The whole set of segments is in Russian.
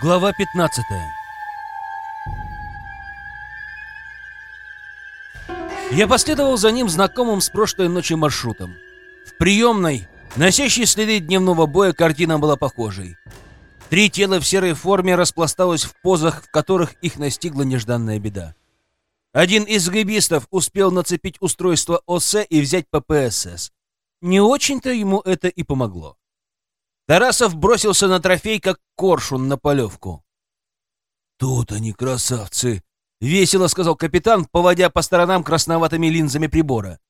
Глава 15 Я последовал за ним знакомым с прошлой ночи маршрутом. В приемной, носящей следы дневного боя, картина была похожей. Три тела в серой форме распласталось в позах, в которых их настигла нежданная беда. Один из гибистов успел нацепить устройство ОС и взять ППСС. Не очень-то ему это и помогло. Тарасов бросился на трофей, как коршун на полевку. «Тут они, красавцы!» — весело сказал капитан, поводя по сторонам красноватыми линзами прибора.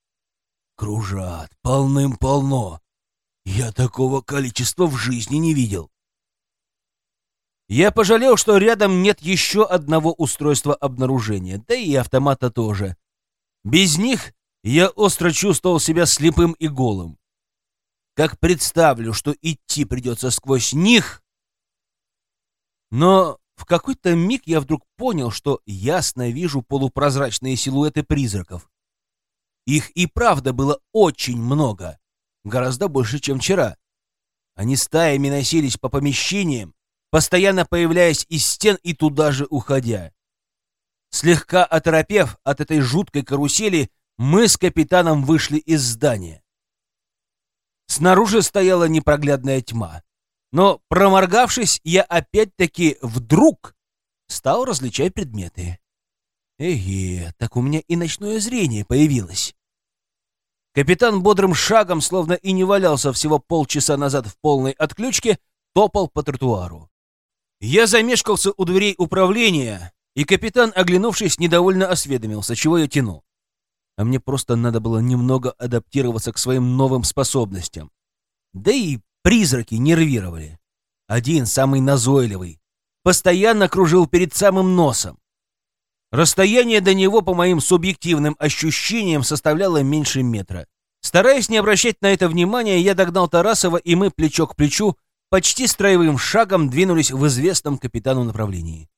«Кружат, полным-полно. Я такого количества в жизни не видел». Я пожалел, что рядом нет еще одного устройства обнаружения, да и автомата тоже. Без них я остро чувствовал себя слепым и голым. Как представлю, что идти придется сквозь них... Но в какой-то миг я вдруг понял, что ясно вижу полупрозрачные силуэты призраков. Их и правда было очень много, гораздо больше, чем вчера. Они стаями носились по помещениям, постоянно появляясь из стен и туда же уходя. Слегка оторопев от этой жуткой карусели, мы с капитаном вышли из здания. Снаружи стояла непроглядная тьма. Но, проморгавшись, я опять-таки вдруг стал различать предметы. Эге, так у меня и ночное зрение появилось. Капитан бодрым шагом, словно и не валялся всего полчаса назад в полной отключке, топал по тротуару. Я замешкался у дверей управления, и капитан, оглянувшись, недовольно осведомился, чего я тяну. А мне просто надо было немного адаптироваться к своим новым способностям. Да и призраки нервировали. Один, самый назойливый, постоянно кружил перед самым носом. Расстояние до него, по моим субъективным ощущениям, составляло меньше метра. Стараясь не обращать на это внимания, я догнал Тарасова, и мы плечо к плечу почти строевым шагом двинулись в известном капитану направлении.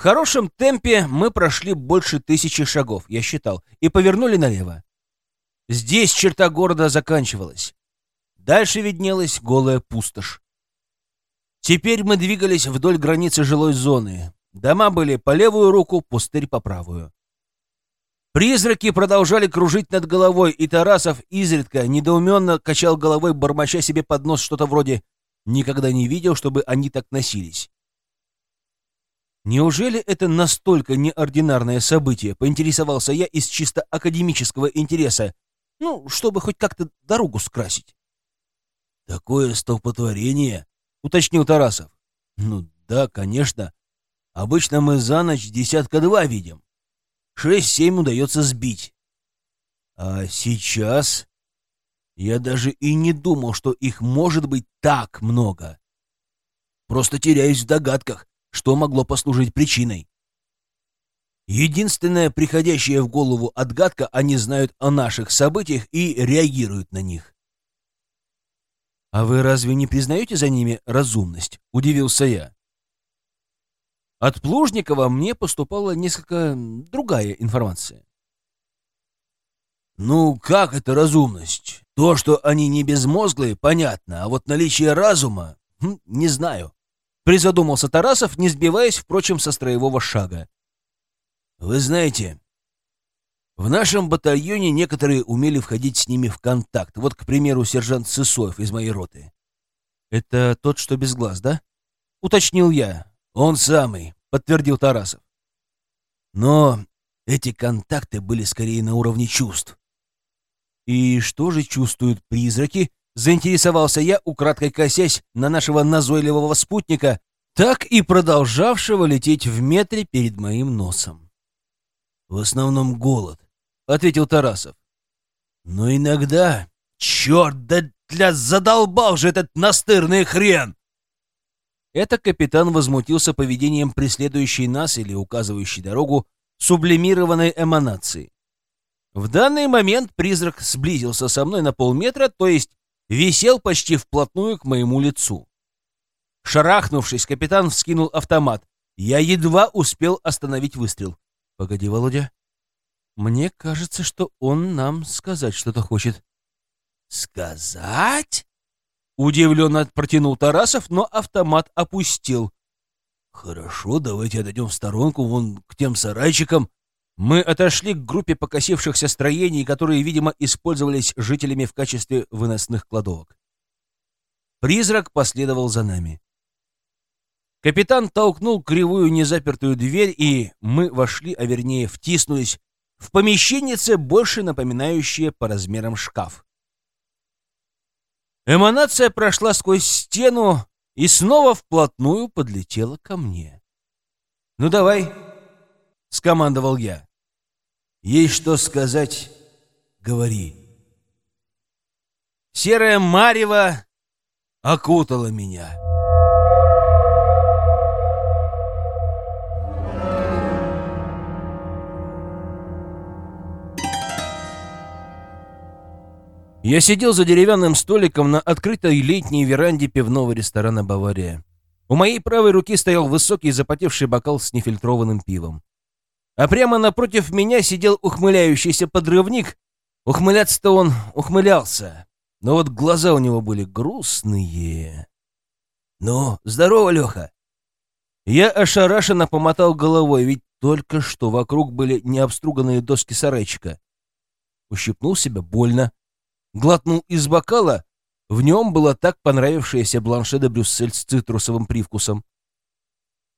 В хорошем темпе мы прошли больше тысячи шагов, я считал, и повернули налево. Здесь черта города заканчивалась. Дальше виднелась голая пустошь. Теперь мы двигались вдоль границы жилой зоны. Дома были по левую руку, пустырь по правую. Призраки продолжали кружить над головой, и Тарасов изредка недоуменно качал головой, бормоча себе под нос что-то вроде «никогда не видел, чтобы они так носились». Неужели это настолько неординарное событие, поинтересовался я из чисто академического интереса, ну, чтобы хоть как-то дорогу скрасить? Такое столпотворение, уточнил Тарасов. Ну да, конечно. Обычно мы за ночь десятка два видим. Шесть-семь удается сбить. А сейчас... Я даже и не думал, что их может быть так много. Просто теряюсь в догадках, что могло послужить причиной. Единственная приходящая в голову отгадка, они знают о наших событиях и реагируют на них. «А вы разве не признаете за ними разумность?» — удивился я. От Плужникова мне поступала несколько другая информация. «Ну, как это разумность? То, что они не безмозглые, понятно, а вот наличие разума хм, — не знаю», — призадумался Тарасов, не сбиваясь, впрочем, со строевого шага. «Вы знаете, в нашем батальоне некоторые умели входить с ними в контакт. Вот, к примеру, сержант Сысоев из моей роты». «Это тот, что без глаз, да?» — уточнил я, «Он самый», — подтвердил Тарасов. «Но эти контакты были скорее на уровне чувств». «И что же чувствуют призраки?» — заинтересовался я, украдкой косясь на нашего назойливого спутника, так и продолжавшего лететь в метре перед моим носом. «В основном голод», — ответил Тарасов. «Но иногда... Черт, да для задолбал же этот настырный хрен!» Это капитан возмутился поведением преследующей нас или указывающей дорогу сублимированной эманации. В данный момент призрак сблизился со мной на полметра, то есть висел почти вплотную к моему лицу. Шарахнувшись, капитан вскинул автомат. Я едва успел остановить выстрел. «Погоди, Володя. Мне кажется, что он нам сказать что-то хочет». «Сказать?» Удивленно протянул Тарасов, но автомат опустил, Хорошо, давайте отойдем в сторонку, вон к тем сарайчикам. Мы отошли к группе покосившихся строений, которые, видимо, использовались жителями в качестве выносных кладовок. Призрак последовал за нами. Капитан толкнул кривую незапертую дверь, и мы вошли, а вернее втиснулись, в помещеннице, больше напоминающее по размерам шкаф. Эманация прошла сквозь стену и снова вплотную подлетела ко мне. «Ну давай», — скомандовал я. «Есть что сказать? Говори». Серая марево окутала меня. Я сидел за деревянным столиком на открытой летней веранде пивного ресторана «Бавария». У моей правой руки стоял высокий запотевший бокал с нефильтрованным пивом. А прямо напротив меня сидел ухмыляющийся подрывник. Ухмыляться-то он ухмылялся, но вот глаза у него были грустные. «Ну, здорово, Леха!» Я ошарашенно помотал головой, ведь только что вокруг были необструганные доски сарайчика. Ущипнул себя больно глотнул из бокала, в нем была так понравившаяся бланше Брюссель с цитрусовым привкусом.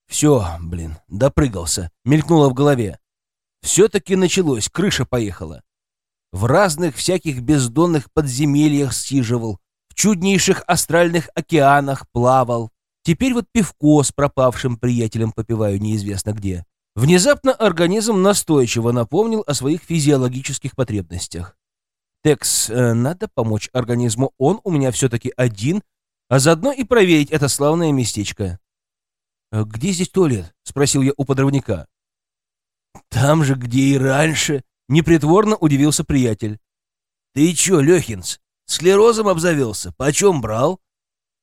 «Все, блин, допрыгался», — мелькнуло в голове. «Все-таки началось, крыша поехала. В разных всяких бездонных подземельях сиживал, в чуднейших астральных океанах плавал. Теперь вот пивко с пропавшим приятелем попиваю неизвестно где». Внезапно организм настойчиво напомнил о своих физиологических потребностях. Текс, э, надо помочь организму, он у меня все-таки один, а заодно и проверить это славное местечко. «Э, «Где здесь туалет?» — спросил я у подрывника. «Там же, где и раньше», — непритворно удивился приятель. «Ты че, Лехинс, склерозом обзавелся? Почем брал?»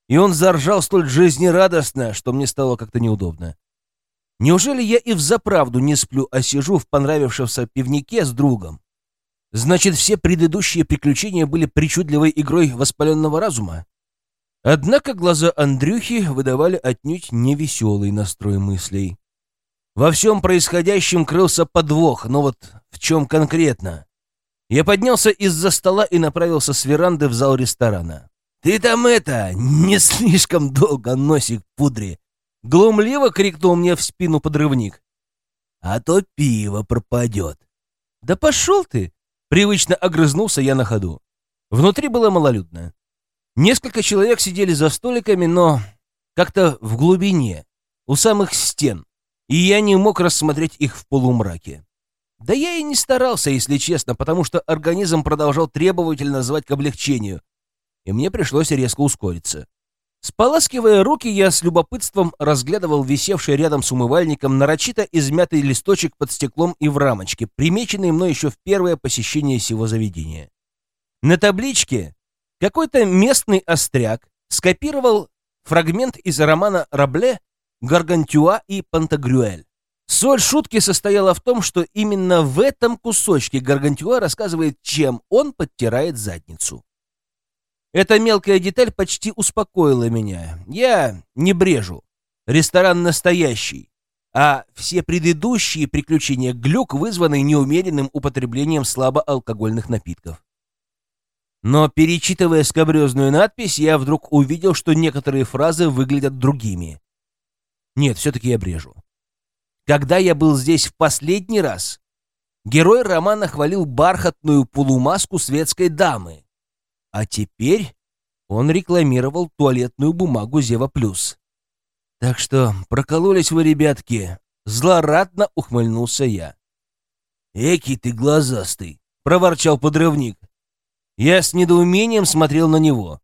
И он заржал столь жизнерадостно, что мне стало как-то неудобно. Неужели я и взаправду не сплю, а сижу в понравившемся пивнике с другом? Значит, все предыдущие приключения были причудливой игрой воспаленного разума? Однако глаза Андрюхи выдавали отнюдь невеселый настрой мыслей. Во всем происходящем крылся подвох, но вот в чем конкретно? Я поднялся из-за стола и направился с веранды в зал ресторана. «Ты там это, не слишком долго носик пудри!» Глумливо крикнул мне в спину подрывник. «А то пиво пропадет!» «Да пошел ты!» Привычно огрызнулся я на ходу. Внутри было малолюдно. Несколько человек сидели за столиками, но как-то в глубине, у самых стен, и я не мог рассмотреть их в полумраке. Да я и не старался, если честно, потому что организм продолжал требовательно звать к облегчению, и мне пришлось резко ускориться. Споласкивая руки, я с любопытством разглядывал висевший рядом с умывальником нарочито измятый листочек под стеклом и в рамочке, примеченный мной еще в первое посещение сего заведения. На табличке какой-то местный остряк скопировал фрагмент из романа Рабле «Гаргантюа и Пантагрюэль». Соль шутки состояла в том, что именно в этом кусочке Гаргантюа рассказывает, чем он подтирает задницу. Эта мелкая деталь почти успокоила меня. Я не брежу. Ресторан настоящий. А все предыдущие приключения глюк, вызванный неумеренным употреблением слабоалкогольных напитков. Но, перечитывая скобрезную надпись, я вдруг увидел, что некоторые фразы выглядят другими. Нет, все-таки я брежу. Когда я был здесь в последний раз, герой романа хвалил бархатную полумаску светской дамы. А теперь он рекламировал туалетную бумагу Зева Плюс. Так что прокололись вы, ребятки. Злорадно ухмыльнулся я. «Эки ты глазастый!» — проворчал подрывник. Я с недоумением смотрел на него.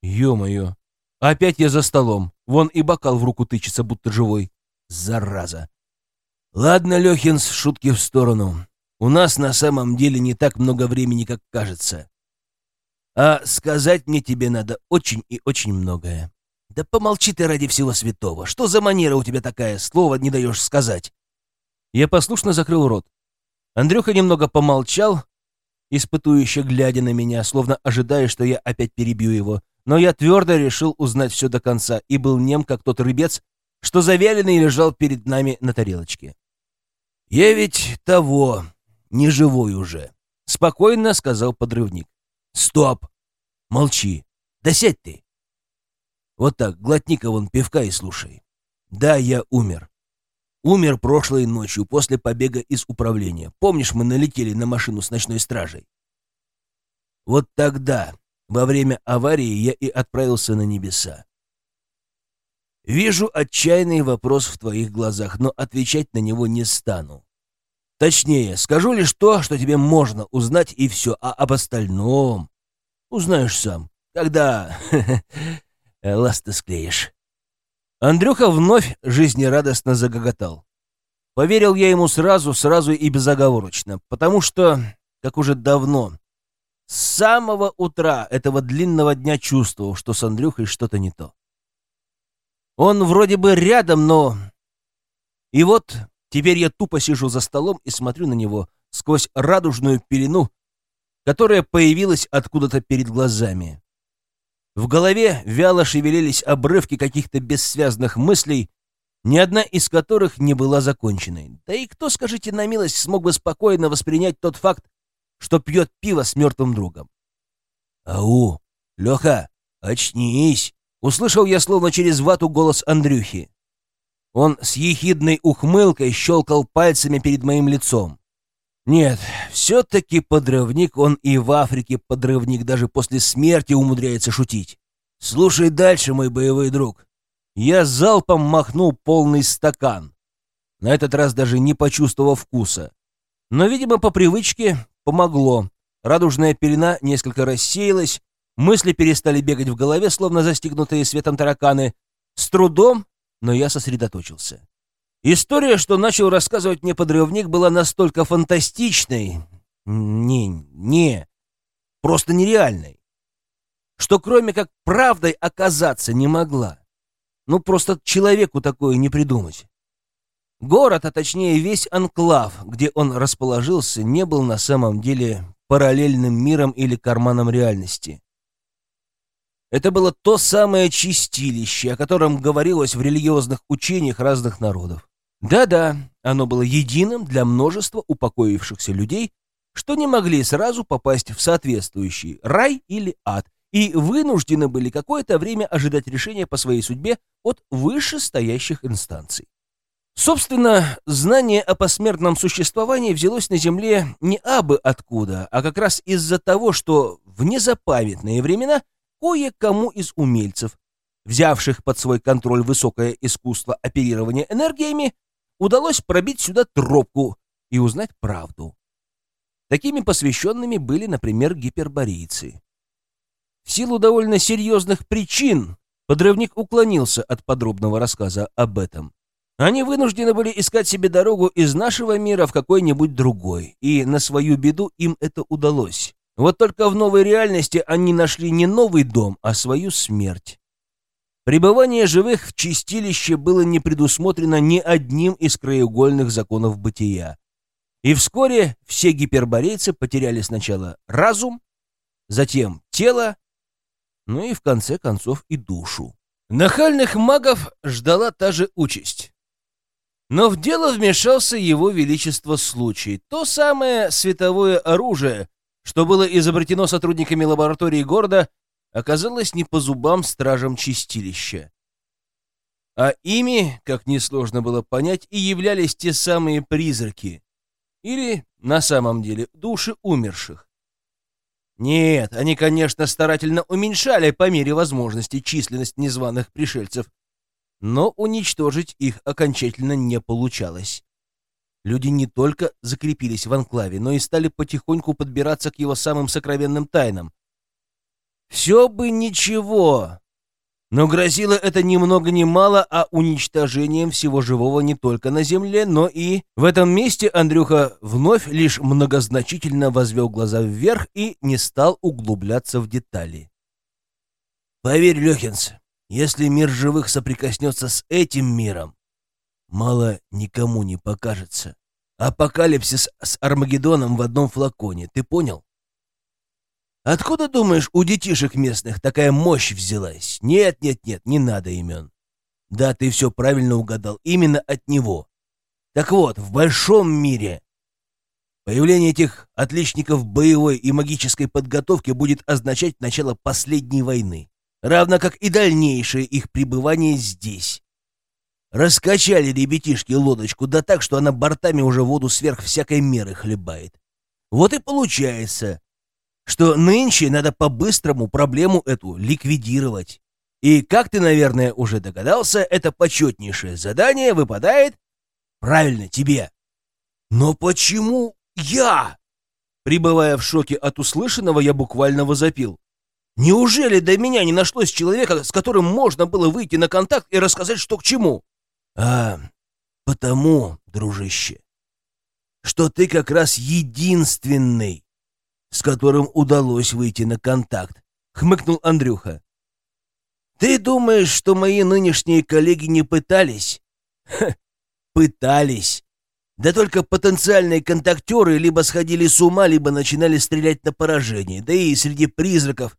Ё-моё, опять я за столом. Вон и бокал в руку тычется, будто живой. Зараза. Ладно, Лёхинс, шутки в сторону. У нас на самом деле не так много времени, как кажется. А сказать мне тебе надо очень и очень многое. Да помолчи ты ради всего святого. Что за манера у тебя такая? Слова не даешь сказать. Я послушно закрыл рот. Андрюха немного помолчал, испытующе глядя на меня, словно ожидая, что я опять перебью его. Но я твердо решил узнать все до конца и был нем, как тот рыбец, что завяленный лежал перед нами на тарелочке. «Я ведь того, не живой уже», — спокойно сказал подрывник. «Стоп! Молчи! Да сядь ты!» «Вот так, глотни-ка вон пивка и слушай. Да, я умер. Умер прошлой ночью после побега из управления. Помнишь, мы налетели на машину с ночной стражей? Вот тогда, во время аварии, я и отправился на небеса. Вижу отчаянный вопрос в твоих глазах, но отвечать на него не стану. Точнее, скажу лишь то, что тебе можно узнать, и все, а об остальном узнаешь сам, когда ласты склеишь. Андрюха вновь жизнерадостно загоготал. Поверил я ему сразу, сразу и безоговорочно, потому что, как уже давно, с самого утра этого длинного дня чувствовал, что с Андрюхой что-то не то. Он вроде бы рядом, но... И вот теперь я тупо сижу за столом и смотрю на него сквозь радужную пелену, которая появилась откуда-то перед глазами. В голове вяло шевелились обрывки каких-то бессвязных мыслей, ни одна из которых не была законченной. Да и кто, скажите на милость, смог бы спокойно воспринять тот факт, что пьет пиво с мертвым другом? «Ау, Леха, очнись!» Услышал я словно через вату голос Андрюхи. Он с ехидной ухмылкой щелкал пальцами перед моим лицом. Нет, все-таки подрывник он и в Африке подрывник даже после смерти умудряется шутить. Слушай дальше, мой боевой друг. Я залпом махнул полный стакан, на этот раз даже не почувствовав вкуса. Но, видимо, по привычке помогло. Радужная пелена несколько рассеялась, Мысли перестали бегать в голове, словно застигнутые светом тараканы. С трудом, но я сосредоточился. История, что начал рассказывать мне подрывник, была настолько фантастичной, не, не, просто нереальной, что кроме как правдой оказаться не могла. Ну, просто человеку такое не придумать. Город, а точнее весь анклав, где он расположился, не был на самом деле параллельным миром или карманом реальности. Это было то самое чистилище, о котором говорилось в религиозных учениях разных народов. Да-да, оно было единым для множества упокоившихся людей, что не могли сразу попасть в соответствующий рай или ад, и вынуждены были какое-то время ожидать решения по своей судьбе от вышестоящих инстанций. Собственно, знание о посмертном существовании взялось на Земле не абы откуда, а как раз из-за того, что в незапамятные времена кое-кому из умельцев, взявших под свой контроль высокое искусство оперирования энергиями, удалось пробить сюда тропку и узнать правду. Такими посвященными были, например, гиперборейцы. В силу довольно серьезных причин подрывник уклонился от подробного рассказа об этом. Они вынуждены были искать себе дорогу из нашего мира в какой-нибудь другой, и на свою беду им это удалось. Вот только в новой реальности они нашли не новый дом, а свою смерть. Пребывание живых в чистилище было не предусмотрено ни одним из краеугольных законов бытия. И вскоре все гиперборейцы потеряли сначала разум, затем тело, ну и в конце концов и душу. Нахальных магов ждала та же участь. Но в дело вмешался его величество случай, то самое световое оружие, что было изобретено сотрудниками лаборатории города, оказалось не по зубам стражам чистилища. А ими, как несложно было понять, и являлись те самые призраки. Или, на самом деле, души умерших. Нет, они, конечно, старательно уменьшали по мере возможности численность незваных пришельцев, но уничтожить их окончательно не получалось. Люди не только закрепились в анклаве, но и стали потихоньку подбираться к его самым сокровенным тайнам. Все бы ничего, но грозило это ни много ни мало, а уничтожением всего живого не только на земле, но и... В этом месте Андрюха вновь лишь многозначительно возвел глаза вверх и не стал углубляться в детали. «Поверь, Лехинс, если мир живых соприкоснется с этим миром, мало никому не покажется. Апокалипсис с Армагеддоном в одном флаконе, ты понял? Откуда, думаешь, у детишек местных такая мощь взялась? Нет, нет, нет, не надо имен. Да, ты все правильно угадал. Именно от него. Так вот, в большом мире появление этих отличников боевой и магической подготовки будет означать начало последней войны, равно как и дальнейшее их пребывание здесь. Раскачали ребятишки лодочку, да так, что она бортами уже воду сверх всякой меры хлебает. Вот и получается, что нынче надо по-быстрому проблему эту ликвидировать. И, как ты, наверное, уже догадался, это почетнейшее задание выпадает правильно тебе. Но почему я? Прибывая в шоке от услышанного, я буквально возопил. Неужели до меня не нашлось человека, с которым можно было выйти на контакт и рассказать, что к чему? А потому, дружище, что ты как раз единственный, с которым удалось выйти на контакт, хмыкнул Андрюха. Ты думаешь, что мои нынешние коллеги не пытались? Ха, пытались. Да только потенциальные контактеры либо сходили с ума, либо начинали стрелять на поражение. Да и среди призраков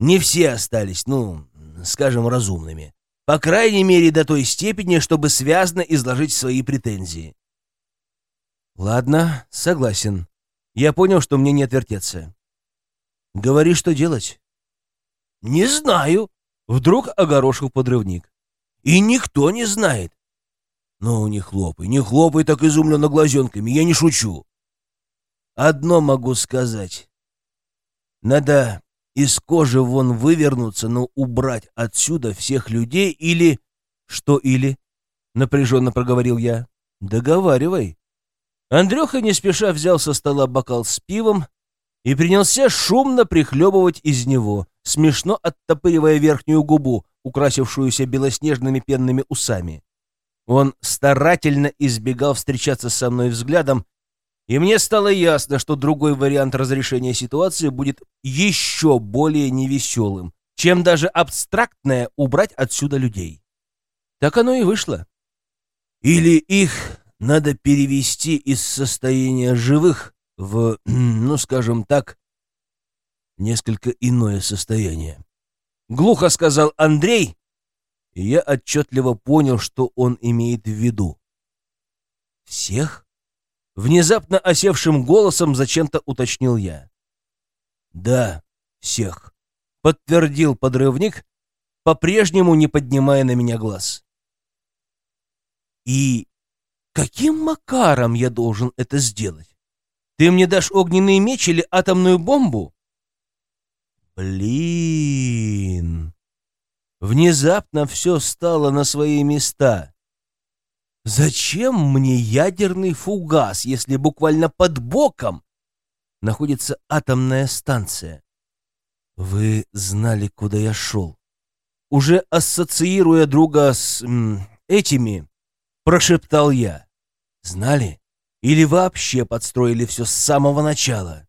не все остались, ну, скажем, разумными. По крайней мере, до той степени, чтобы связно изложить свои претензии. Ладно, согласен. Я понял, что мне не отвертеться. Говори, что делать. Не знаю. Вдруг огорошил подрывник. И никто не знает. Ну, не хлопай, не хлопай так изумленно глазенками, я не шучу. Одно могу сказать. Надо из кожи вон вывернуться, но убрать отсюда всех людей или... Что или? Напряженно проговорил я. Договаривай. Андрюха не спеша взял со стола бокал с пивом и принялся шумно прихлебывать из него, смешно оттопыривая верхнюю губу, украсившуюся белоснежными пенными усами. Он старательно избегал встречаться со мной взглядом, и мне стало ясно, что другой вариант разрешения ситуации будет еще более невеселым, чем даже абстрактное убрать отсюда людей. Так оно и вышло. Или их надо перевести из состояния живых в, ну, скажем так, несколько иное состояние. Глухо сказал Андрей, и я отчетливо понял, что он имеет в виду. «Всех?» Внезапно осевшим голосом зачем-то уточнил я. «Да, всех», — подтвердил подрывник, по-прежнему не поднимая на меня глаз. «И Каким макаром я должен это сделать? Ты мне дашь огненный меч или атомную бомбу? Блин. Внезапно все стало на свои места. Зачем мне ядерный фугас, если буквально под боком находится атомная станция? Вы знали, куда я шел. Уже ассоциируя друга с м, этими прошептал я. Знали? Или вообще подстроили все с самого начала?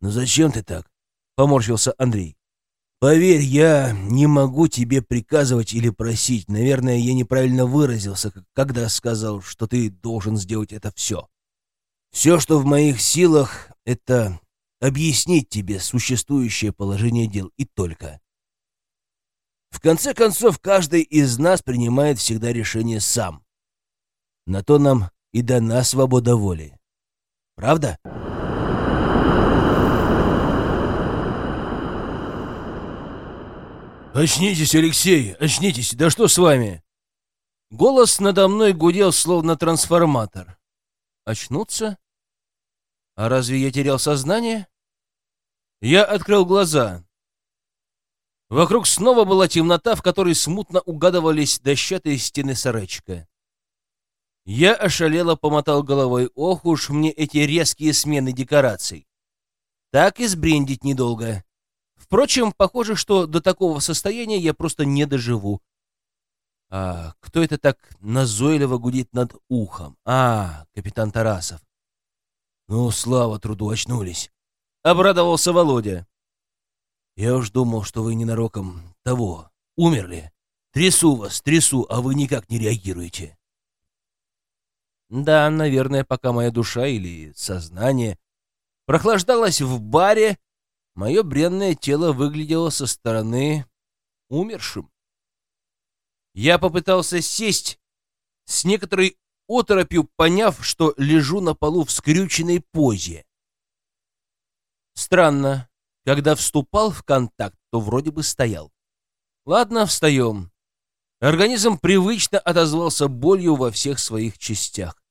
Ну зачем ты так? Поморщился Андрей. Поверь, я не могу тебе приказывать или просить. Наверное, я неправильно выразился, когда сказал, что ты должен сделать это все. Все, что в моих силах, это объяснить тебе существующее положение дел и только. В конце концов, каждый из нас принимает всегда решение сам. На то нам и дана свобода воли. Правда? «Очнитесь, Алексей, очнитесь! Да что с вами?» Голос надо мной гудел, словно трансформатор. «Очнуться? А разве я терял сознание?» Я открыл глаза. Вокруг снова была темнота, в которой смутно угадывались дощатые стены сарайчика. Я ошалело помотал головой. Ох уж мне эти резкие смены декораций. Так и сбрендить недолго. Впрочем, похоже, что до такого состояния я просто не доживу. А кто это так назойливо гудит над ухом? А, капитан Тарасов. Ну, слава труду, очнулись. Обрадовался Володя. Я уж думал, что вы ненароком того, умерли. Трясу вас, трясу, а вы никак не реагируете. Да, наверное, пока моя душа или сознание прохлаждалась в баре, мое бренное тело выглядело со стороны умершим. Я попытался сесть, с некоторой оторопью поняв, что лежу на полу в скрюченной позе. Странно, когда вступал в контакт, то вроде бы стоял. Ладно, встаем. Организм привычно отозвался болью во всех своих частях.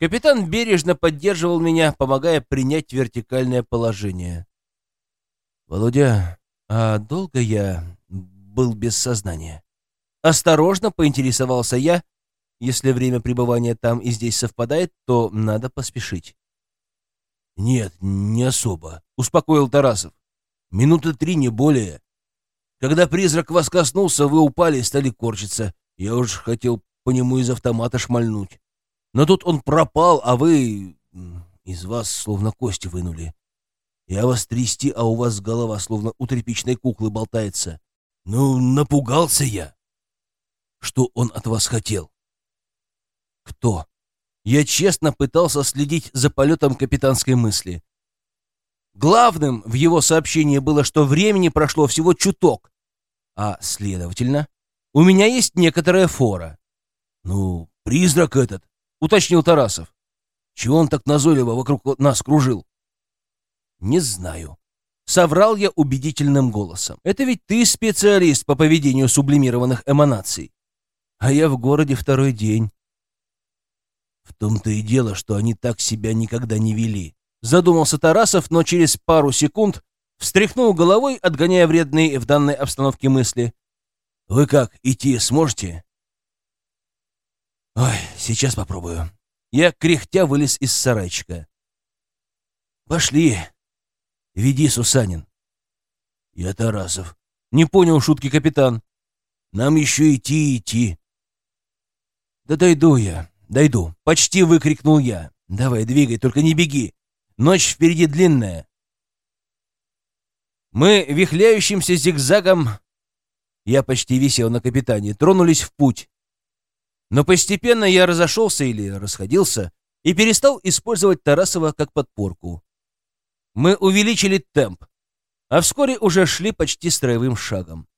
Капитан бережно поддерживал меня, помогая принять вертикальное положение. «Володя, а долго я был без сознания?» Осторожно поинтересовался я. Если время пребывания там и здесь совпадает, то надо поспешить. «Нет, не особо», — успокоил Тарасов. «Минуты три, не более. Когда призрак вас коснулся, вы упали и стали корчиться. Я уж хотел по нему из автомата шмальнуть. Но тут он пропал, а вы... из вас словно кости вынули. Я вас трясти, а у вас голова словно у тряпичной куклы болтается. Ну, напугался я. Что он от вас хотел? Кто? Я честно пытался следить за полетом капитанской мысли. Главным в его сообщении было, что времени прошло всего чуток, а, следовательно, у меня есть некоторая фора. «Ну, призрак этот», — уточнил Тарасов. «Чего он так назойливо вокруг нас кружил?» «Не знаю». Соврал я убедительным голосом. «Это ведь ты специалист по поведению сублимированных эманаций. А я в городе второй день. В том-то и дело, что они так себя никогда не вели. Задумался Тарасов, но через пару секунд встряхнул головой, отгоняя вредные в данной обстановке мысли. «Вы как, идти сможете?» «Ой, сейчас попробую». Я кряхтя вылез из сарайчика. «Пошли. Веди, Сусанин». «Я Тарасов». Не понял шутки капитан. «Нам еще идти идти». «Да дойду я. «Дойду!» — почти выкрикнул я. «Давай, двигай, только не беги! Ночь впереди длинная!» Мы вихляющимся зигзагом, я почти висел на капитане, тронулись в путь. Но постепенно я разошелся или расходился и перестал использовать Тарасова как подпорку. Мы увеличили темп, а вскоре уже шли почти строевым шагом.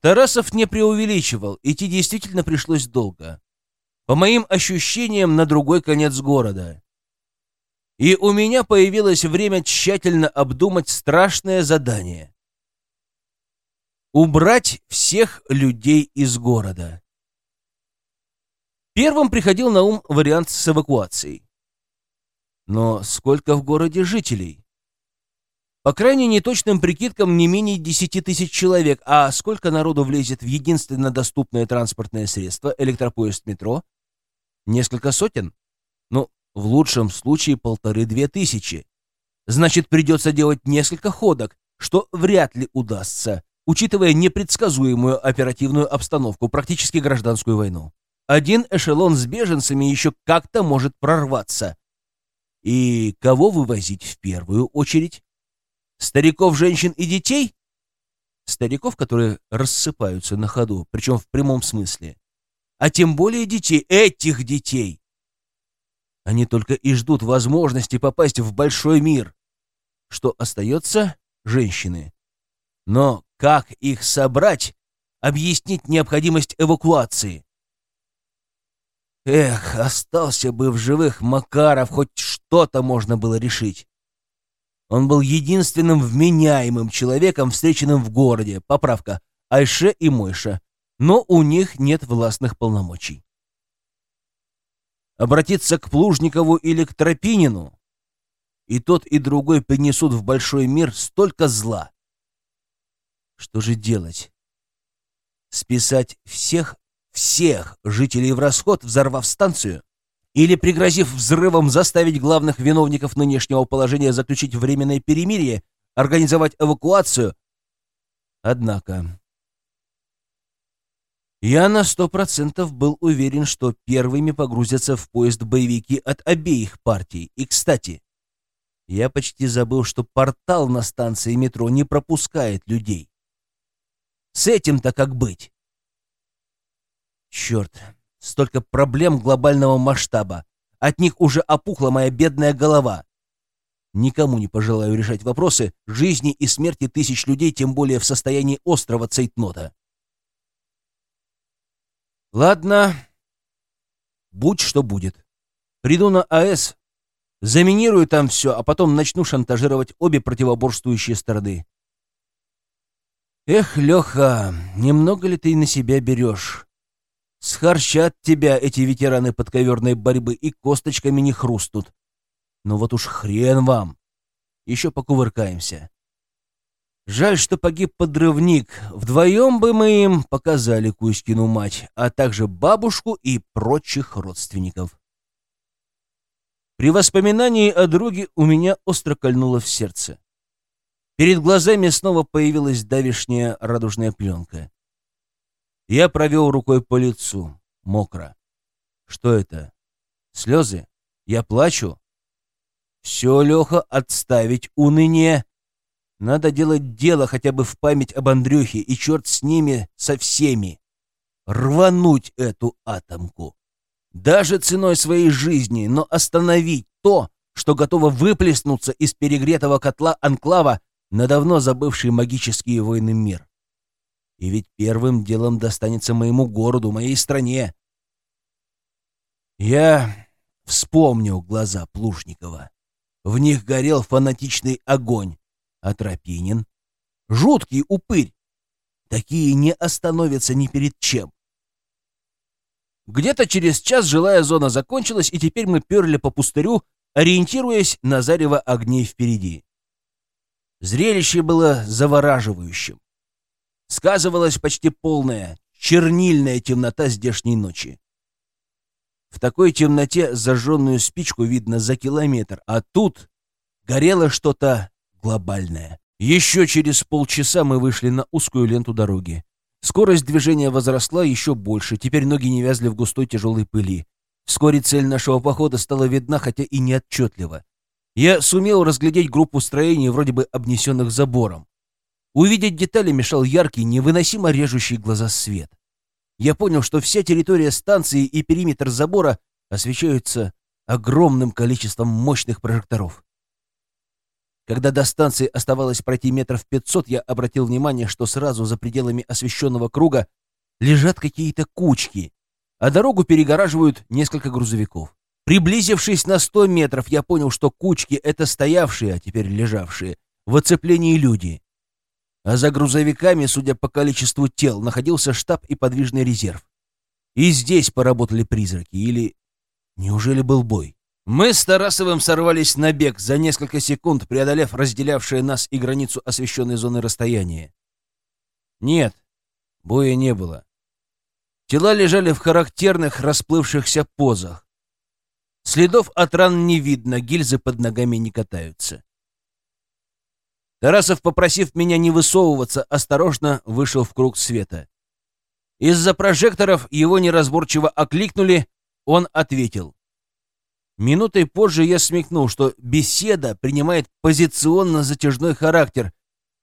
Тарасов не преувеличивал, идти действительно пришлось долго по моим ощущениям, на другой конец города. И у меня появилось время тщательно обдумать страшное задание. Убрать всех людей из города. Первым приходил на ум вариант с эвакуацией. Но сколько в городе жителей? По крайне неточным прикидкам не менее 10 тысяч человек, а сколько народу влезет в единственно доступное транспортное средство, электропоезд метро, Несколько сотен? Ну, в лучшем случае полторы-две тысячи. Значит, придется делать несколько ходок, что вряд ли удастся, учитывая непредсказуемую оперативную обстановку, практически гражданскую войну. Один эшелон с беженцами еще как-то может прорваться. И кого вывозить в первую очередь? Стариков, женщин и детей? Стариков, которые рассыпаются на ходу, причем в прямом смысле а тем более детей, этих детей. Они только и ждут возможности попасть в большой мир. Что остается? Женщины. Но как их собрать, объяснить необходимость эвакуации? Эх, остался бы в живых Макаров, хоть что-то можно было решить. Он был единственным вменяемым человеком, встреченным в городе. Поправка. Айше и Мойша но у них нет властных полномочий. Обратиться к Плужникову или к Тропинину, и тот, и другой принесут в большой мир столько зла. Что же делать? Списать всех, всех жителей в расход, взорвав станцию? Или, пригрозив взрывом, заставить главных виновников нынешнего положения заключить временное перемирие, организовать эвакуацию? Однако я на сто процентов был уверен, что первыми погрузятся в поезд боевики от обеих партий. И, кстати, я почти забыл, что портал на станции метро не пропускает людей. С этим-то как быть? Черт, столько проблем глобального масштаба. От них уже опухла моя бедная голова. Никому не пожелаю решать вопросы жизни и смерти тысяч людей, тем более в состоянии острого цейтнота. Ладно, будь что будет. Приду на АЭС, заминирую там все, а потом начну шантажировать обе противоборствующие стороны. Эх, Леха, немного ли ты на себя берешь? Схарчат тебя эти ветераны подковерной борьбы и косточками не хрустнут. Ну вот уж хрен вам. Еще покувыркаемся. Жаль, что погиб подрывник. Вдвоем бы мы им показали Кузькину мать, а также бабушку и прочих родственников. При воспоминании о друге у меня остро кольнуло в сердце. Перед глазами снова появилась давишняя радужная пленка. Я провел рукой по лицу. Мокро. Что это? Слезы? Я плачу? Все, Леха, отставить уныние. Надо делать дело хотя бы в память об Андрюхе, и черт с ними, со всеми. Рвануть эту атомку. Даже ценой своей жизни, но остановить то, что готово выплеснуться из перегретого котла анклава на давно забывший магические войны мир. И ведь первым делом достанется моему городу, моей стране. Я вспомнил глаза Плужникова. В них горел фанатичный огонь. А Тропинин — жуткий упырь. Такие не остановятся ни перед чем. Где-то через час жилая зона закончилась, и теперь мы перли по пустырю, ориентируясь на зарево огней впереди. Зрелище было завораживающим сказывалась почти полная, чернильная темнота здешней ночи. В такой темноте зажженную спичку видно за километр, а тут горело что-то глобальное. Еще через полчаса мы вышли на узкую ленту дороги. Скорость движения возросла еще больше, теперь ноги не вязли в густой тяжелой пыли. Вскоре цель нашего похода стала видна, хотя и не отчетливо. Я сумел разглядеть группу строений, вроде бы обнесенных забором. Увидеть детали мешал яркий, невыносимо режущий глаза свет. Я понял, что вся территория станции и периметр забора освещаются огромным количеством мощных прожекторов. Когда до станции оставалось пройти метров пятьсот, я обратил внимание, что сразу за пределами освещенного круга лежат какие-то кучки, а дорогу перегораживают несколько грузовиков. Приблизившись на сто метров, я понял, что кучки — это стоявшие, а теперь лежавшие, в оцеплении люди а за грузовиками, судя по количеству тел, находился штаб и подвижный резерв. И здесь поработали призраки, или... Неужели был бой? Мы с Тарасовым сорвались на бег, за несколько секунд преодолев разделявшее нас и границу освещенной зоны расстояние. Нет, боя не было. Тела лежали в характерных расплывшихся позах. Следов от ран не видно, гильзы под ногами не катаются. Тарасов, попросив меня не высовываться, осторожно вышел в круг света. Из-за прожекторов его неразборчиво окликнули, он ответил. Минутой позже я смекнул, что беседа принимает позиционно-затяжной характер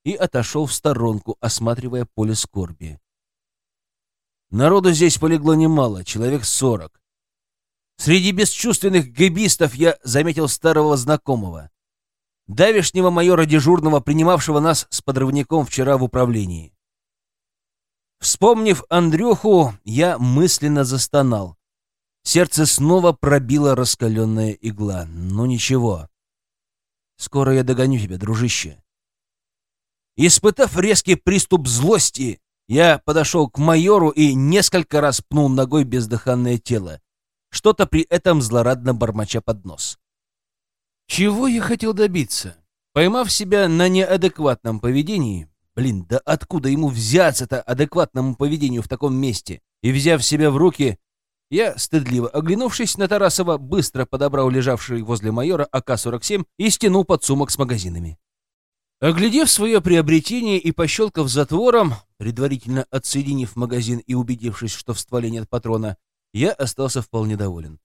и отошел в сторонку, осматривая поле скорби. Народу здесь полегло немало, человек сорок. Среди бесчувственных гибистов я заметил старого знакомого давешнего майора дежурного, принимавшего нас с подрывником вчера в управлении. Вспомнив Андрюху, я мысленно застонал. Сердце снова пробило раскаленная игла. Ну ничего. Скоро я догоню тебя, дружище. Испытав резкий приступ злости, я подошел к майору и несколько раз пнул ногой бездыханное тело, что-то при этом злорадно бормоча под нос. Чего я хотел добиться? Поймав себя на неадекватном поведении, блин, да откуда ему взяться-то адекватному поведению в таком месте? И взяв себя в руки, я, стыдливо оглянувшись на Тарасова, быстро подобрал лежавший возле майора АК-47 и стянул под сумок с магазинами. Оглядев свое приобретение и пощелкав затвором, предварительно отсоединив магазин и убедившись, что в стволе нет патрона, я остался вполне доволен.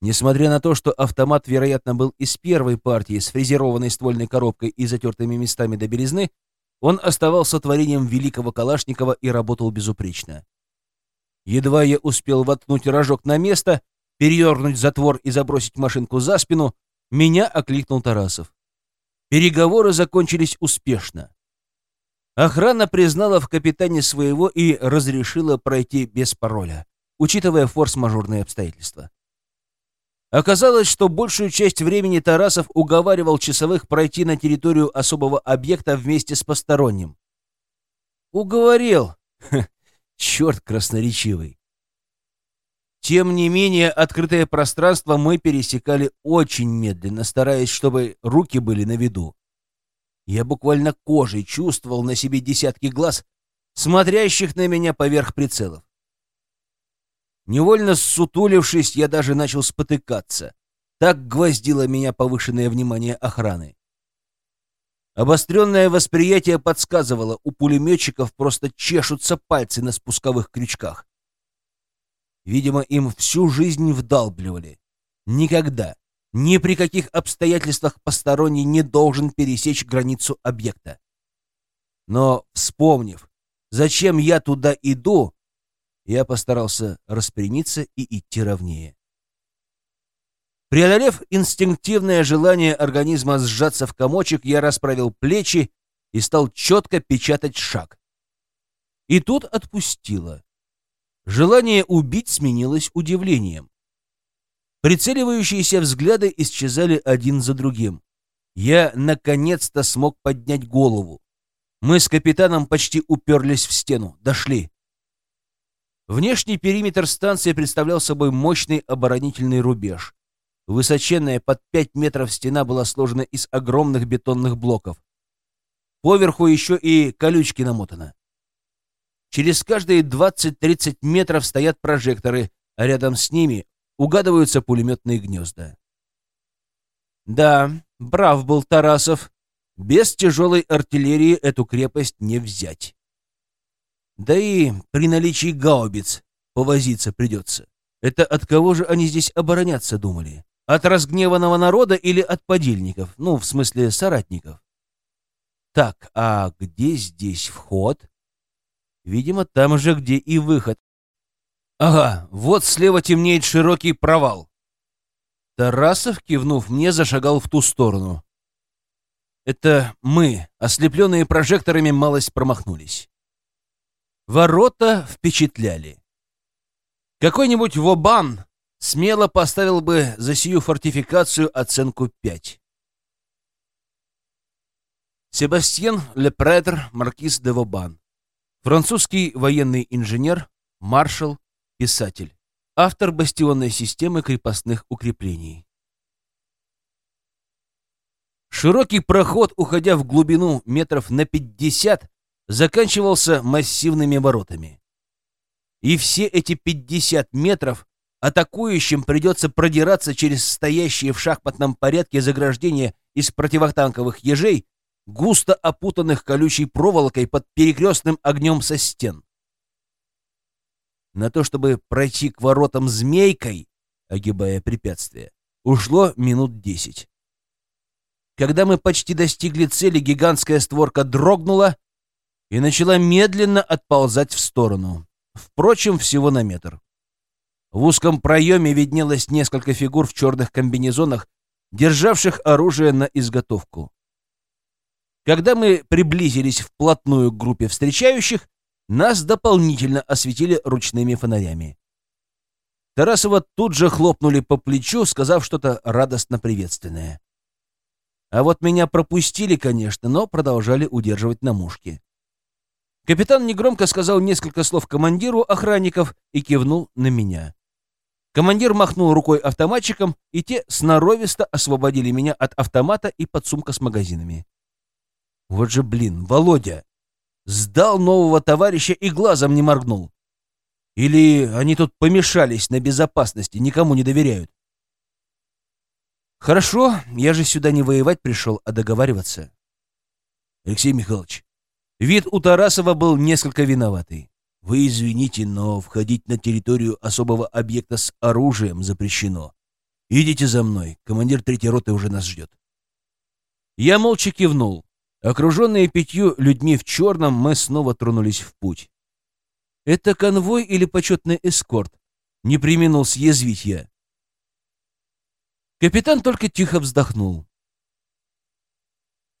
Несмотря на то, что автомат, вероятно, был из первой партии с фрезерованной ствольной коробкой и затертыми местами до белизны, он оставался творением великого Калашникова и работал безупречно. Едва я успел воткнуть рожок на место, перевернуть затвор и забросить машинку за спину, меня окликнул Тарасов. Переговоры закончились успешно. Охрана признала в капитане своего и разрешила пройти без пароля. учитывая форс-мажорные обстоятельства. Оказалось, что большую часть времени Тарасов уговаривал часовых пройти на территорию особого объекта вместе с посторонним. Уговорил. Черт красноречивый. Тем не менее, открытое пространство мы пересекали очень медленно, стараясь, чтобы руки были на виду. Я буквально кожей чувствовал на себе десятки глаз, смотрящих на меня поверх прицелов. Невольно ссутулившись, я даже начал спотыкаться. Так гвоздило меня повышенное внимание охраны. Обостренное восприятие подсказывало, у пулеметчиков просто чешутся пальцы на спусковых крючках. Видимо, им всю жизнь вдалбливали. Никогда, ни при каких обстоятельствах посторонний не должен пересечь границу объекта. Но, вспомнив, зачем я туда иду, я постарался распрямиться и идти ровнее. Преодолев инстинктивное желание организма сжаться в комочек, я расправил плечи и стал четко печатать шаг. И тут отпустило. Желание убить сменилось удивлением. Прицеливающиеся взгляды исчезали один за другим. Я наконец-то смог поднять голову. Мы с капитаном почти уперлись в стену, дошли. Внешний периметр станции представлял собой мощный оборонительный рубеж. Высоченная под 5 метров стена была сложена из огромных бетонных блоков. Поверху еще и колючки намотано. Через каждые 20-30 метров стоят прожекторы, а рядом с ними угадываются пулеметные гнезда. Да, прав был Тарасов. Без тяжелой артиллерии эту крепость не взять. Да и при наличии гаубиц повозиться придется. Это от кого же они здесь обороняться думали? От разгневанного народа или от подельников? Ну, в смысле, соратников. Так, а где здесь вход? Видимо, там же, где и выход. Ага, вот слева темнеет широкий провал. Тарасов, кивнув мне, зашагал в ту сторону. Это мы, ослепленные прожекторами, малость промахнулись. Ворота впечатляли. Какой-нибудь Вобан смело поставил бы за сию фортификацию оценку 5. Себастьен Лепретер, маркиз де Вобан. Французский военный инженер, маршал, писатель. Автор бастионной системы крепостных укреплений. Широкий проход, уходя в глубину метров на пятьдесят, заканчивался массивными воротами. И все эти пятьдесят метров атакующим придется продираться через стоящие в шахматном порядке заграждения из противотанковых ежей густо опутанных колючей проволокой под перекрестным огнем со стен. На то, чтобы пройти к воротам змейкой, огибая препятствие, ушло минут десять. Когда мы почти достигли цели, гигантская створка дрогнула и начала медленно отползать в сторону. Впрочем, всего на метр. В узком проеме виднелось несколько фигур в черных комбинезонах, державших оружие на изготовку. Когда мы приблизились вплотную к группе встречающих, нас дополнительно осветили ручными фонарями. Тарасова тут же хлопнули по плечу, сказав что-то радостно-приветственное. А вот меня пропустили, конечно, но продолжали удерживать на мушке. Капитан негромко сказал несколько слов командиру охранников и кивнул на меня. Командир махнул рукой автоматчиком, и те сноровисто освободили меня от автомата и подсумка с магазинами. Вот же, блин, Володя! Сдал нового товарища и глазом не моргнул. Или они тут помешались на безопасности, никому не доверяют. Хорошо, я же сюда не воевать пришел, а договариваться. Алексей Михайлович, вид у Тарасова был несколько виноватый. Вы извините, но входить на территорию особого объекта с оружием запрещено. Идите за мной, командир третьей роты уже нас ждет. Я молча кивнул. Окруженные пятью людьми в черном, мы снова тронулись в путь. «Это конвой или почетный эскорт?» — не применил съязвить я. Капитан только тихо вздохнул.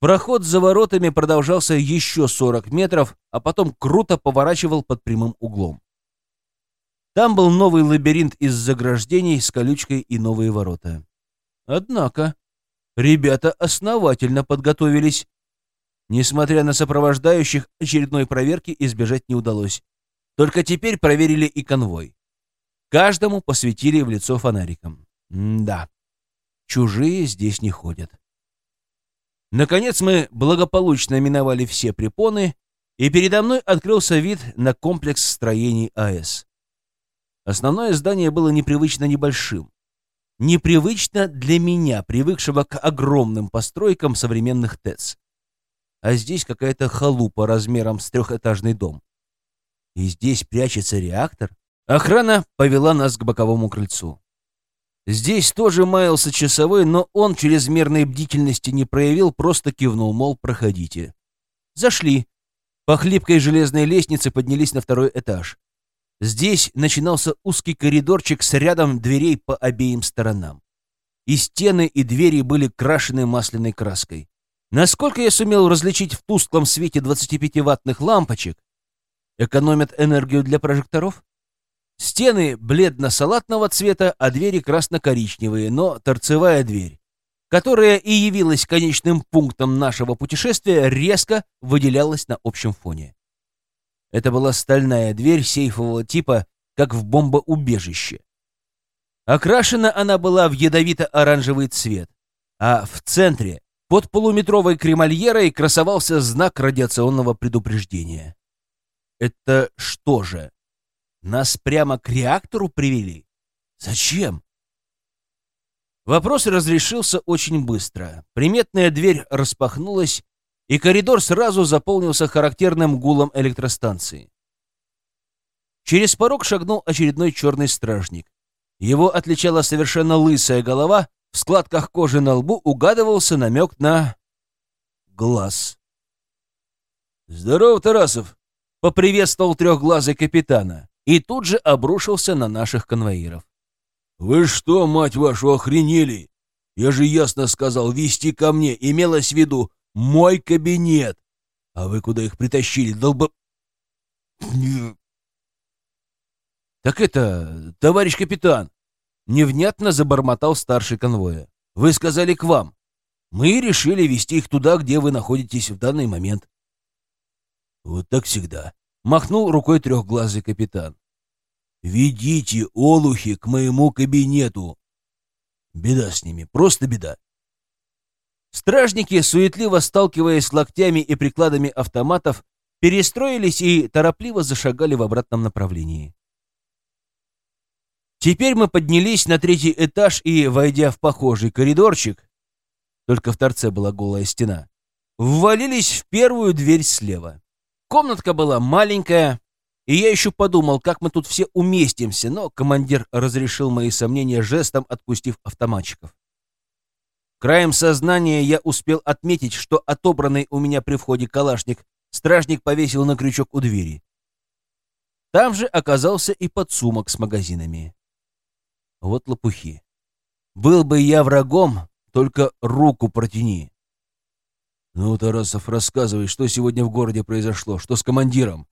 Проход за воротами продолжался еще 40 метров, а потом круто поворачивал под прямым углом. Там был новый лабиринт из заграждений с колючкой и новые ворота. Однако ребята основательно подготовились. Несмотря на сопровождающих, очередной проверки избежать не удалось. Только теперь проверили и конвой. Каждому посветили в лицо фонариком. М да, чужие здесь не ходят. Наконец мы благополучно миновали все препоны, и передо мной открылся вид на комплекс строений АЭС. Основное здание было непривычно небольшим. Непривычно для меня, привыкшего к огромным постройкам современных ТЭЦ. А здесь какая-то халупа размером с трехэтажный дом. И здесь прячется реактор? Охрана повела нас к боковому крыльцу. Здесь тоже маялся часовой, но он чрезмерной бдительности не проявил, просто кивнул, мол, проходите. Зашли. По хлипкой железной лестнице поднялись на второй этаж. Здесь начинался узкий коридорчик с рядом дверей по обеим сторонам. И стены, и двери были крашены масляной краской. Насколько я сумел различить в тусклом свете 25-ваттных лампочек, экономят энергию для прожекторов? Стены бледно-салатного цвета, а двери красно-коричневые, но торцевая дверь, которая и явилась конечным пунктом нашего путешествия, резко выделялась на общем фоне. Это была стальная дверь сейфового типа, как в бомбоубежище. Окрашена она была в ядовито-оранжевый цвет, а в центре, под полуметровой кремальерой, красовался знак радиационного предупреждения. Это что же? Нас прямо к реактору привели? Зачем? Вопрос разрешился очень быстро. Приметная дверь распахнулась, и коридор сразу заполнился характерным гулом электростанции. Через порог шагнул очередной черный стражник. Его отличала совершенно лысая голова, в складках кожи на лбу угадывался намек на... глаз. «Здорово, Тарасов!» — поприветствовал трехглазый капитана и тут же обрушился на наших конвоиров. «Вы что, мать вашу, охренели? Я же ясно сказал, вести ко мне имелось в виду мой кабинет. А вы куда их притащили, долбо... Так это, товарищ капитан, невнятно забормотал старший конвоя. Вы сказали к вам. Мы решили вести их туда, где вы находитесь в данный момент. Вот так всегда. Махнул рукой трехглазый капитан. Ведите олухи к моему кабинету. Беда с ними, просто беда. Стражники, суетливо сталкиваясь локтями и прикладами автоматов, перестроились и торопливо зашагали в обратном направлении. Теперь мы поднялись на третий этаж и, войдя в похожий коридорчик, только в торце была голая стена, ввалились в первую дверь слева. Комнатка была маленькая, и я еще подумал, как мы тут все уместимся, но командир разрешил мои сомнения жестом, отпустив автоматчиков. Краем сознания я успел отметить, что отобранный у меня при входе калашник стражник повесил на крючок у двери. Там же оказался и подсумок с магазинами. Вот лопухи. Был бы я врагом, только руку протяни. Ну, Тарасов, рассказывай, что сегодня в городе произошло, что с командиром.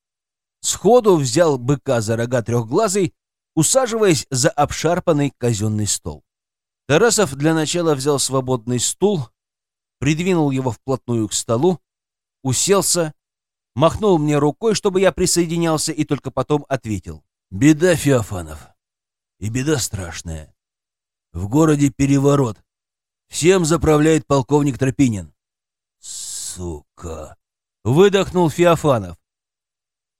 Сходу взял быка за рога трехглазый, усаживаясь за обшарпанный казенный стол. Тарасов для начала взял свободный стул, придвинул его вплотную к столу, уселся, махнул мне рукой, чтобы я присоединялся, и только потом ответил. «Беда, Феофанов. И беда страшная. В городе переворот. Всем заправляет полковник Тропинин». «Сука!» — выдохнул Феофанов.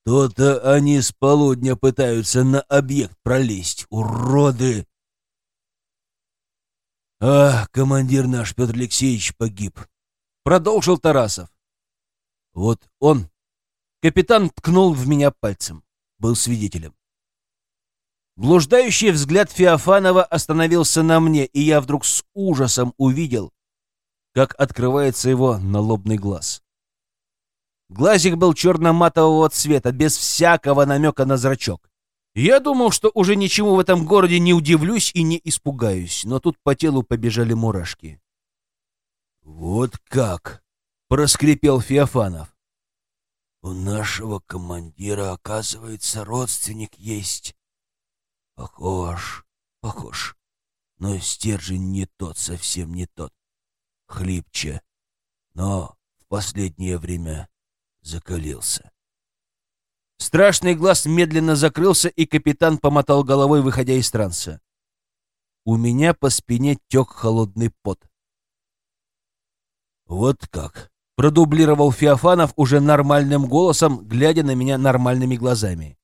«То-то они с полудня пытаются на объект пролезть, уроды!» «А, командир наш Петр Алексеевич погиб», — продолжил Тарасов. «Вот он». Капитан ткнул в меня пальцем. Был свидетелем. Блуждающий взгляд Феофанова остановился на мне, и я вдруг с ужасом увидел, как открывается его налобный глаз. Глазик был черно-матового цвета, без всякого намека на зрачок. Я думал, что уже ничему в этом городе не удивлюсь и не испугаюсь, но тут по телу побежали мурашки. «Вот как!» — проскрипел Феофанов. «У нашего командира, оказывается, родственник есть. Похож, похож. Но стержень не тот, совсем не тот. Хлипче. Но в последнее время закалился. Страшный глаз медленно закрылся, и капитан помотал головой, выходя из транса. У меня по спине тек холодный пот. «Вот как!» — продублировал Феофанов уже нормальным голосом, глядя на меня нормальными глазами.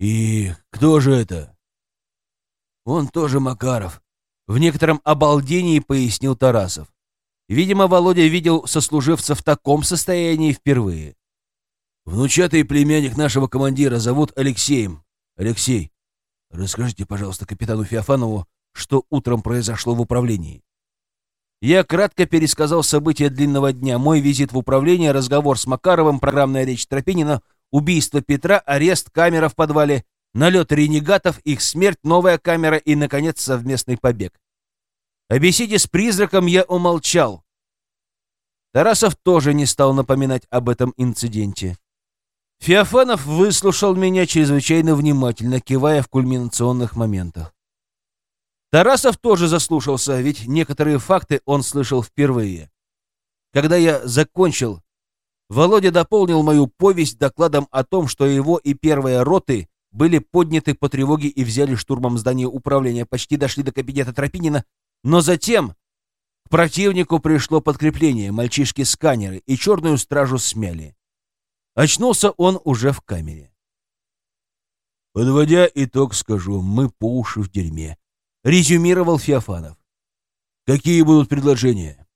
«И кто же это?» «Он тоже Макаров», — в некотором обалдении пояснил Тарасов. Видимо, Володя видел сослуживца в таком состоянии впервые. «Внучатый племянник нашего командира зовут Алексеем. Алексей, расскажите, пожалуйста, капитану Феофанову, что утром произошло в управлении». Я кратко пересказал события длинного дня. Мой визит в управление, разговор с Макаровым, программная речь Тропинина, убийство Петра, арест, камера в подвале, налет ренегатов, их смерть, новая камера и, наконец, совместный побег. О беседе с призраком я умолчал. Тарасов тоже не стал напоминать об этом инциденте. Феофанов выслушал меня чрезвычайно внимательно, кивая в кульминационных моментах. Тарасов тоже заслушался, ведь некоторые факты он слышал впервые. Когда я закончил, Володя дополнил мою повесть докладом о том, что его и первые роты были подняты по тревоге и взяли штурмом здание управления, почти дошли до кабинета Тропинина, но затем к противнику пришло подкрепление, мальчишки-сканеры, и черную стражу смяли. Очнулся он уже в камере. Подводя итог, скажу, мы по уши в дерьме резюмировал Феофанов. «Какие будут предложения?»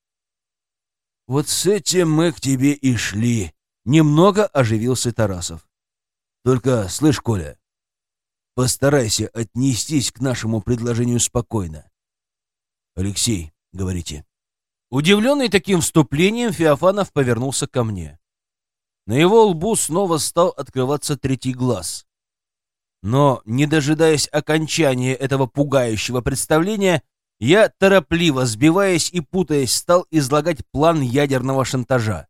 «Вот с этим мы к тебе и шли», — немного оживился Тарасов. «Только, слышь, Коля, постарайся отнестись к нашему предложению спокойно. Алексей, говорите». Удивленный таким вступлением, Феофанов повернулся ко мне. На его лбу снова стал открываться третий глаз. Но, не дожидаясь окончания этого пугающего представления, я, торопливо сбиваясь и путаясь, стал излагать план ядерного шантажа.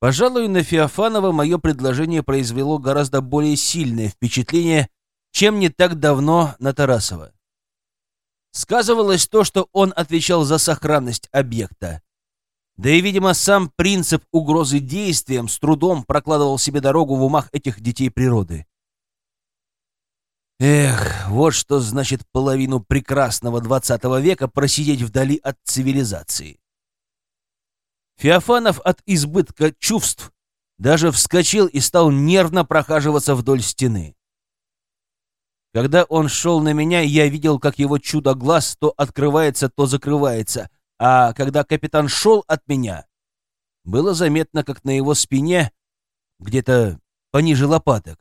Пожалуй, на Феофанова мое предложение произвело гораздо более сильное впечатление, чем не так давно на Тарасова. Сказывалось то, что он отвечал за сохранность объекта. Да и, видимо, сам принцип угрозы действием с трудом прокладывал себе дорогу в умах этих детей природы. Эх, вот что значит половину прекрасного двадцатого века просидеть вдали от цивилизации. Феофанов от избытка чувств даже вскочил и стал нервно прохаживаться вдоль стены. Когда он шел на меня, я видел, как его чудо-глаз то открывается, то закрывается, а когда капитан шел от меня, было заметно, как на его спине, где-то пониже лопаток,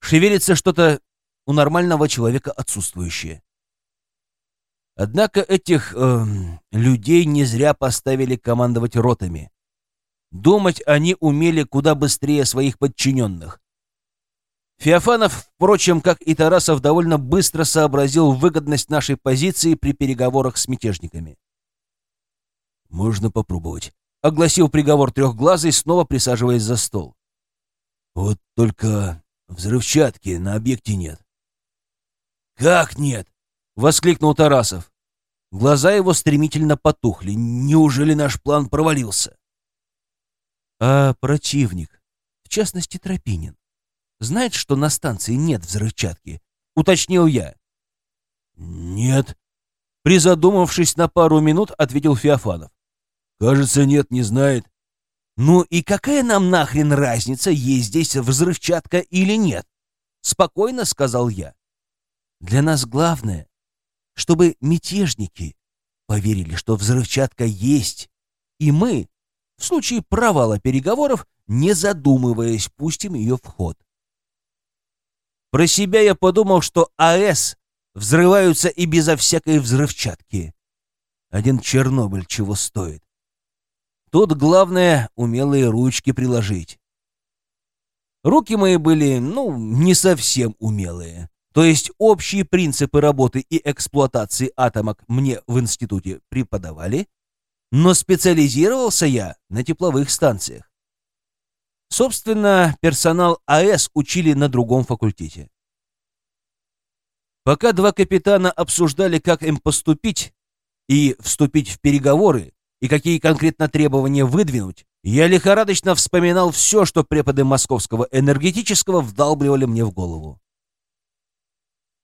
шевелится что-то у нормального человека отсутствующее. Однако этих э, людей не зря поставили командовать ротами. Думать они умели куда быстрее своих подчиненных. Феофанов, впрочем, как и Тарасов, довольно быстро сообразил выгодность нашей позиции при переговорах с мятежниками. «Можно попробовать», — огласил приговор трехглазый, снова присаживаясь за стол. «Вот только взрывчатки на объекте нет. «Как нет?» — воскликнул Тарасов. Глаза его стремительно потухли. Неужели наш план провалился? А противник, в частности Тропинин, знает, что на станции нет взрывчатки? Уточнил я. Нет. Призадумавшись на пару минут, ответил Феофанов. Кажется, нет, не знает. Ну и какая нам нахрен разница, есть здесь взрывчатка или нет? Спокойно сказал я. Для нас главное, чтобы мятежники поверили, что взрывчатка есть, и мы, в случае провала переговоров, не задумываясь, пустим ее в ход. Про себя я подумал, что АЭС взрываются и безо всякой взрывчатки. Один Чернобыль чего стоит. Тут главное умелые ручки приложить. Руки мои были, ну, не совсем умелые. То есть общие принципы работы и эксплуатации атомок мне в институте преподавали, но специализировался я на тепловых станциях. Собственно, персонал АЭС учили на другом факультете. Пока два капитана обсуждали, как им поступить и вступить в переговоры, и какие конкретно требования выдвинуть, я лихорадочно вспоминал все, что преподы московского энергетического вдалбливали мне в голову.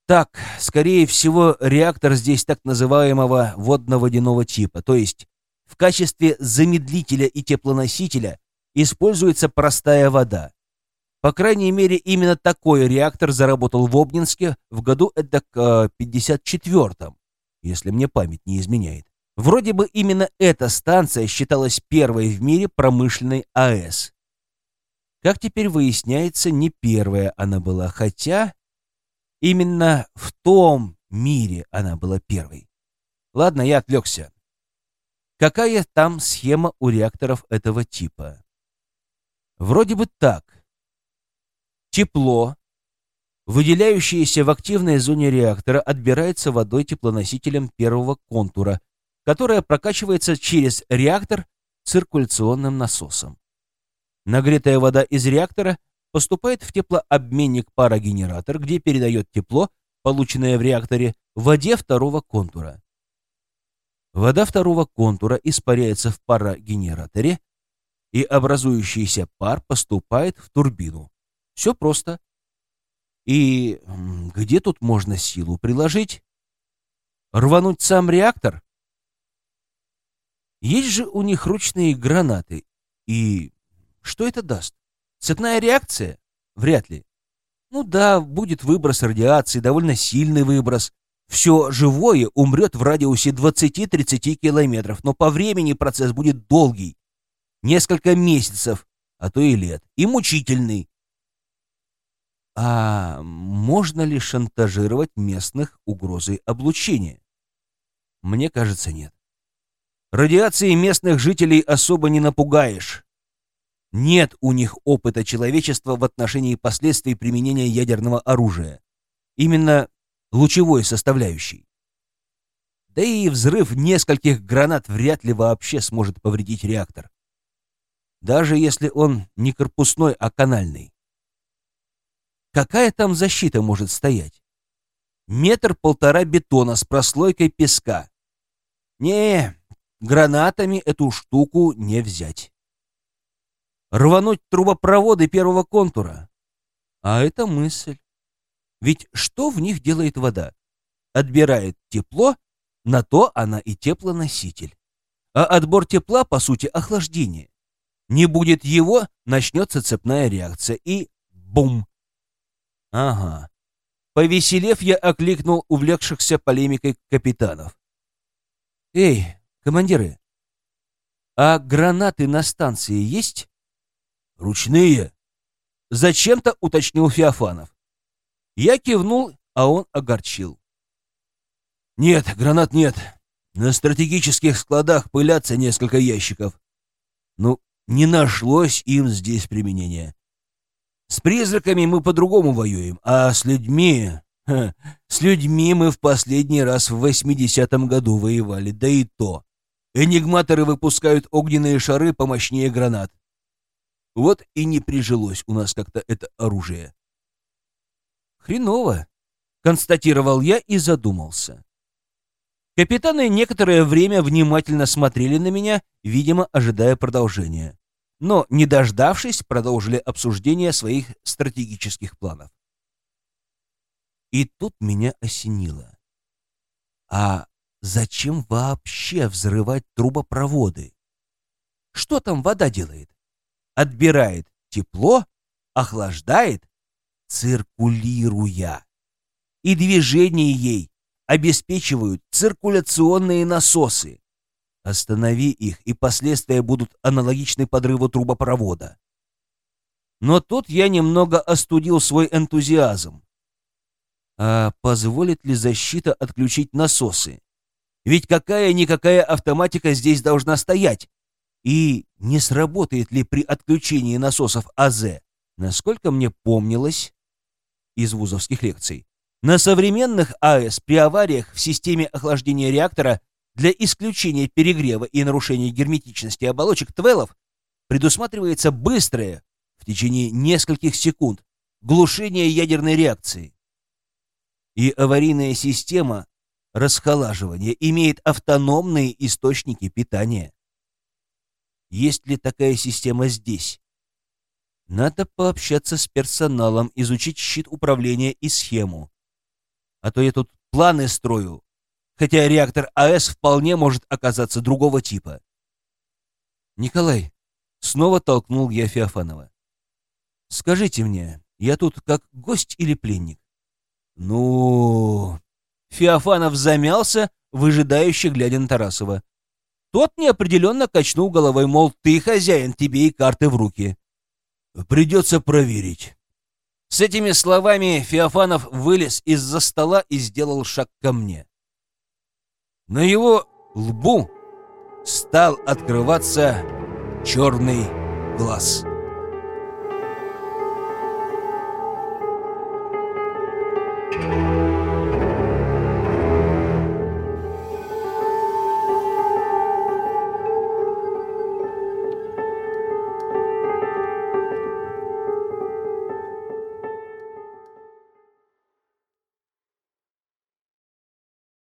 Так, скорее всего, реактор здесь так называемого водно-водяного типа, то есть в качестве замедлителя и теплоносителя используется простая вода. По крайней мере, именно такой реактор заработал в Обнинске в году это к 54-м, если мне память не изменяет. Вроде бы именно эта станция считалась первой в мире промышленной АЭС. Как теперь выясняется, не первая она была, хотя именно в том мире она была первой. Ладно, я отвлекся. Какая там схема у реакторов этого типа? Вроде бы так. Тепло, выделяющееся в активной зоне реактора, отбирается водой теплоносителем первого контура, которая прокачивается через реактор циркуляционным насосом. Нагретая вода из реактора поступает в теплообменник-парогенератор, где передает тепло, полученное в реакторе, воде второго контура. Вода второго контура испаряется в парогенераторе, и образующийся пар поступает в турбину. Все просто. И где тут можно силу приложить? Рвануть сам реактор? Есть же у них ручные гранаты. И что это даст? Цепная реакция? Вряд ли. Ну да, будет выброс радиации, довольно сильный выброс. Все живое умрет в радиусе 20-30 километров, но по времени процесс будет долгий. Несколько месяцев, а то и лет. И мучительный. А можно ли шантажировать местных угрозой облучения? Мне кажется, нет. Радиации местных жителей особо не напугаешь. Нет у них опыта человечества в отношении последствий применения ядерного оружия. Именно лучевой составляющей. Да и взрыв нескольких гранат вряд ли вообще сможет повредить реактор. Даже если он не корпусной, а канальный. Какая там защита может стоять? Метр-полтора бетона с прослойкой песка. Не, Гранатами эту штуку не взять. Рвануть трубопроводы первого контура. А это мысль. Ведь что в них делает вода? Отбирает тепло, на то она и теплоноситель. А отбор тепла, по сути, охлаждение. Не будет его, начнется цепная реакция и бум. Ага. Повеселев, я окликнул увлекшихся полемикой капитанов. «Эй, Командиры, а гранаты на станции есть? Ручные. Зачем-то уточнил Феофанов. Я кивнул, а он огорчил. Нет, гранат нет. На стратегических складах пылятся несколько ящиков. Ну, не нашлось им здесь применения. С призраками мы по-другому воюем, а с людьми... Ха, с людьми мы в последний раз в 80-м году воевали, да и то. Энигматоры выпускают огненные шары помощнее гранат. Вот и не прижилось у нас как-то это оружие. Хреново, констатировал я и задумался. Капитаны некоторое время внимательно смотрели на меня, видимо, ожидая продолжения. Но, не дождавшись, продолжили обсуждение своих стратегических планов. И тут меня осенило. А Зачем вообще взрывать трубопроводы? Что там вода делает? Отбирает тепло, охлаждает, циркулируя. И движение ей обеспечивают циркуляционные насосы. Останови их, и последствия будут аналогичны подрыву трубопровода. Но тут я немного остудил свой энтузиазм. А позволит ли защита отключить насосы? Ведь какая-никакая автоматика здесь должна стоять. И не сработает ли при отключении насосов АЗ? Насколько мне помнилось из вузовских лекций, на современных АЭС при авариях в системе охлаждения реактора для исключения перегрева и нарушения герметичности оболочек твелов предусматривается быстрое, в течение нескольких секунд, глушение ядерной реакции. И аварийная система расхолаживания имеет автономные источники питания. Есть ли такая система здесь? Надо пообщаться с персоналом, изучить щит управления и схему. А то я тут планы строю, хотя реактор АЭС вполне может оказаться другого типа. Николай, снова толкнул я Феофанова. Скажите мне, я тут как гость или пленник? Ну... Феофанов замялся, выжидающе глядя на Тарасова. Тот неопределенно качнул головой, мол, ты хозяин, тебе и карты в руки. Придется проверить. С этими словами Феофанов вылез из-за стола и сделал шаг ко мне. На его лбу стал открываться черный глаз.